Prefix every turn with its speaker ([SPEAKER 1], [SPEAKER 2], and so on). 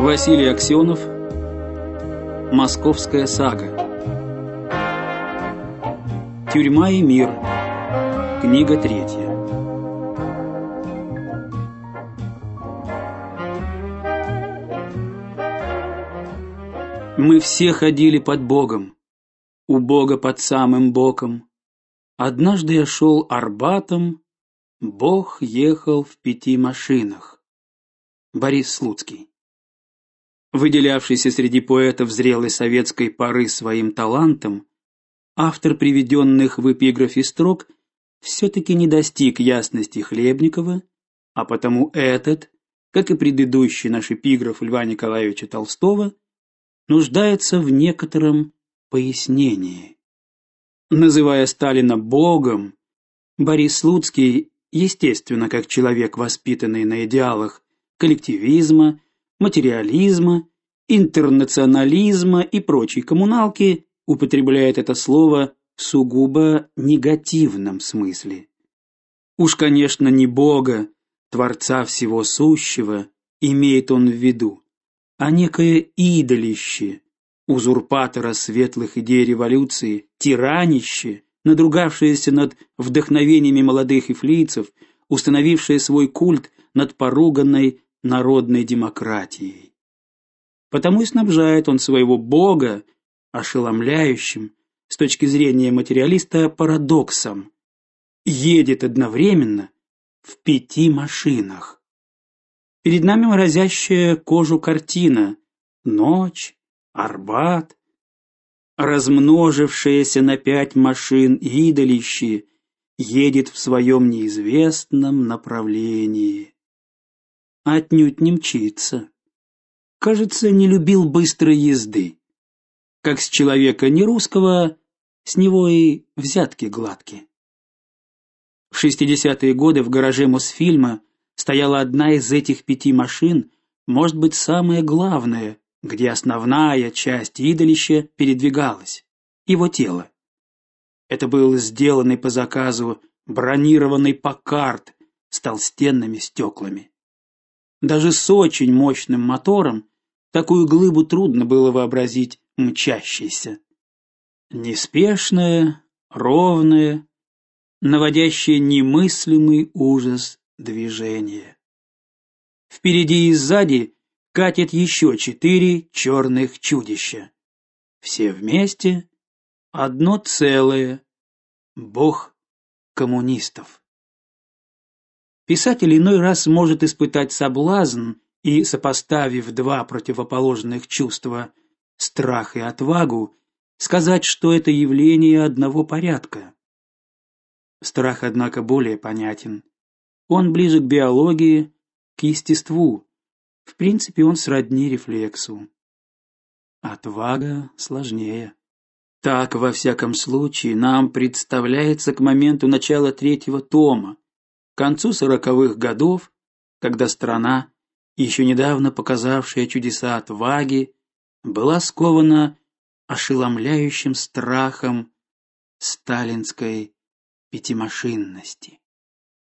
[SPEAKER 1] Василий Аксенов Московская сага Тюрьма и мир Книга третья Мы все ходили под Богом, у Бога под самым боком. Однажды я шел Арбатом, Бог ехал в пяти машинах. Борис Слуцкий Выделявшийся среди поэтов зрелой советской поры своим талантом, автор приведенных в эпиграфе строк все таки не достиг ясности Хлебникова, а потому этот, как и предыдущий наш эпиграф Льва Николаевича Толстого, нуждается в некотором пояснении. Называя Сталина богом, Борис Слуцкий, естественно, как человек, воспитанный на идеалах коллективизма, материализма, интернационализма и прочей коммуналки употребляет это слово в сугубо негативном смысле. Уж, конечно, не Бога, творца всего сущего, имеет он в виду, а некое идолище, узурпатора светлых идей революции, тиранище, надругавшееся над вдохновениями молодых эфлийцев, установившее свой культ над поруганной народной демократией. Потому и снабжает он своего бога ошеломляющим с точки зрения материалиста парадоксом. Едет одновременно в пяти машинах. Перед нами морозящая кожу картина: ночь, Арбат, размножившееся на пять машин идолище едет в своем неизвестном направлении отнюдь не мчится. Кажется, не любил быстрой езды. Как с человека не русского, с него и взятки гладкие. В шестидесятые годы в гараже Мосфильма стояла одна из этих пяти машин, может быть, самая главная, где основная часть идолища передвигалась его тело. Это был сделанный по заказу бронированный Паккарт с толстенными стеклами. Даже с очень мощным мотором такую глыбу трудно было вообразить мчащейся. Неспешное, ровное, наводящее немыслимый ужас движение. Впереди и сзади катит еще четыре черных чудища. Все вместе одно целое. Бог коммунистов. Писатель иной раз может испытать соблазн и, сопоставив два противоположных чувства, страх и отвагу, сказать, что это явление одного порядка. Страх, однако, более понятен. Он ближе к биологии, к естеству. В принципе, он сродни рефлексу. Отвага сложнее. Так, во всяком случае, нам представляется к моменту начала третьего тома, концу сороковых годов, когда страна, еще недавно показавшая чудеса отваги, была скована ошеломляющим страхом сталинской пятимашинности.